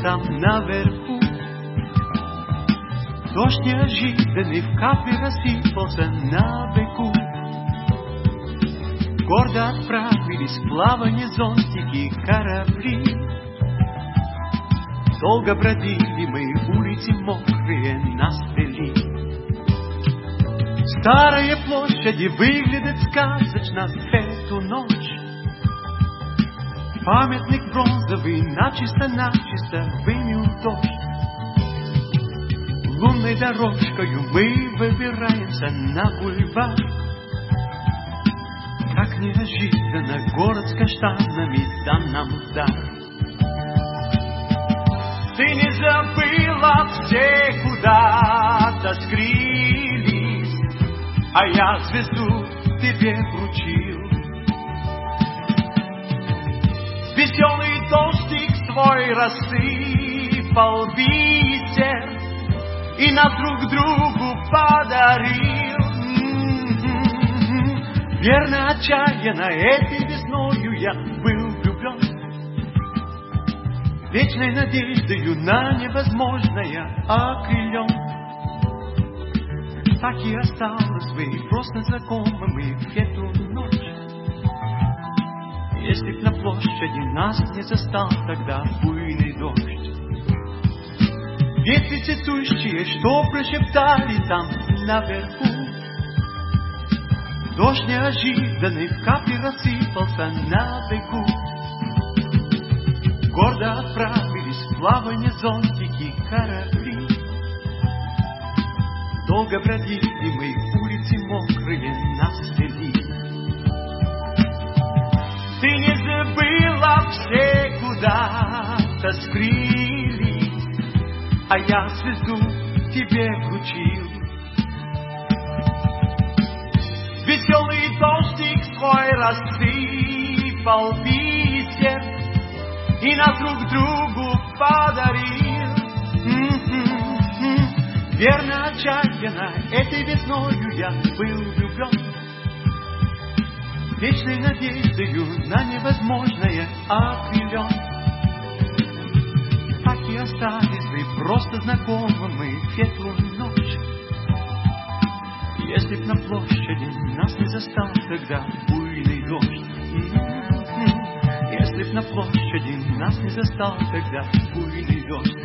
там наверху. Дождь неожиданный в капли рассыпался на беку. Гордо отправились в плавание зонтики корабли. Долго бродили мы улицы мокрые нас вели. Старые площади выглядят сказочно в ночь. Памятник бронзовый начисто-начисто вымел дождь. Лунной дорожкою мы выбираемся на бульвар. Как неожиданно город с каштанами дан нам дар. Ты не забыла, все куда-то скрылись, А я звезду тебе вручил. Веселый дождик твой рассыпал бисер И нас друг другу подарил. Верно, отчаянно этой весною я был влюблен. Вечной надеждою на невозможное окрылен. Так и осталось вы просто знакомыми в эту ночь. Если б на площади нас не застал тогда буйный дождь. Ветви цветущие, что прошептали там наверху, Дождь неожиданный в капли рассыпался на бегу. Гордо отправились в плавание зонтики корабли. Долго бродили мы, все куда-то скрылись, А я звезду тебе вручил. Веселый дождик свой рассыпал бисер И нас друг другу подарил. Верно, отчаянно, этой весною я был влюблен. Вечной надеждою на невозможное окрылен. Остались вы просто знакомыми в эту ночь. Если б на площади нас не застал тогда буйный дождь. Если б на площади нас не застал тогда буйный дождь.